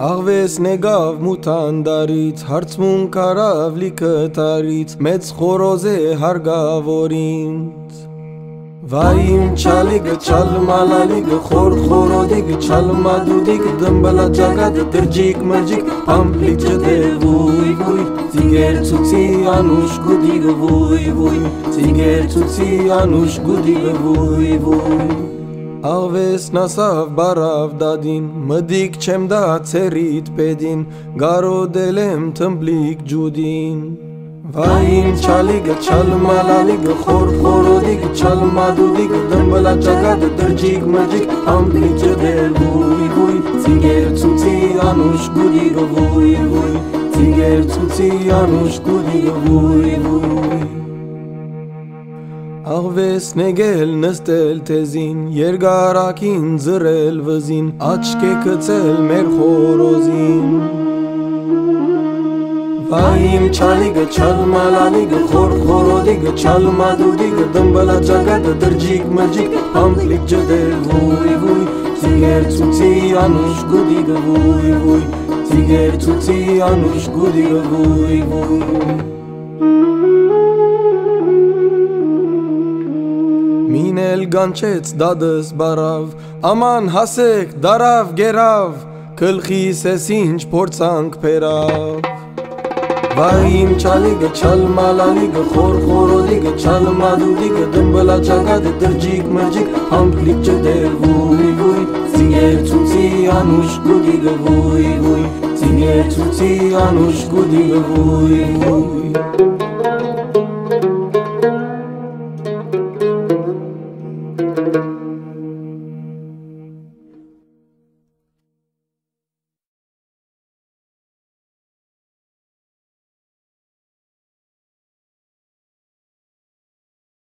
Աղվեսն եկավ մութանդարից, հարցմուն կարավ լիքը տարից, մեծ խորոզ է հարգավորինց Վայ իմ չալիգը, չալմալալիգը, խոր խորոդիգը, չալմադուդիգը, դմբլա ճագադը, դրջիկ մրջիկ, պամպլիկ ջդե վույ վույ, ծիգեր ծուցի անուշ գուդիգը վույ վույ, ծիգեր ծուցի անուշ գուդիգը վույ վույ Աղվեսն ասավ բարավ դադին, մդիկ չեմ դա ցերիտ պեդին, գարոդել եմ թմբլիկ ջուդին։ Իմ չալիգը, չալմալալիգը, խոր խորոդիգը, չալմադուդիգը, դմբլա ճագադը, դրջիկ մրջիկ, ամբլիկ ջդել վույ վույ, ծիգեր ծուցի անուշ գուդիգը վույ վույ, ծիգեր ծուցի անուշ գուդիգը վույ վույ Աղվեսն եկել նստել թեզին, երգարակին զրել վզին, աչք է կծել մեր խորոզին։ Վայ իմ չալիգը, չալմալալիգը, խոր խորոդիգը, չալմադուդիգը, դմբլա ճագադը, դրջիկ մրջիկ, ամպլիկ ջդել վույ վույ, ծիգեր ծուցի անուշ գուդիգը վույ վույ, ծիգեր ծուցի անուշ գուդիգը վույ վույ Մինել գանչեց դադս բարավ, աման հասեք, դարավ գերավ, կլխիս ես ինչ փորձանք փերավ։ Բայիմ չալիգը չալ մալալիգը խոր խորոդիգը չալ մադուդիգը դմբլա ճակատը դրջիկ մրջիկ համպլիկ չդեր վույ վույ Սիգեր ծուցի անուշ գուդիգը վույ վույ Սիգեր ծուցի անուշ գուդիգը վույ վույ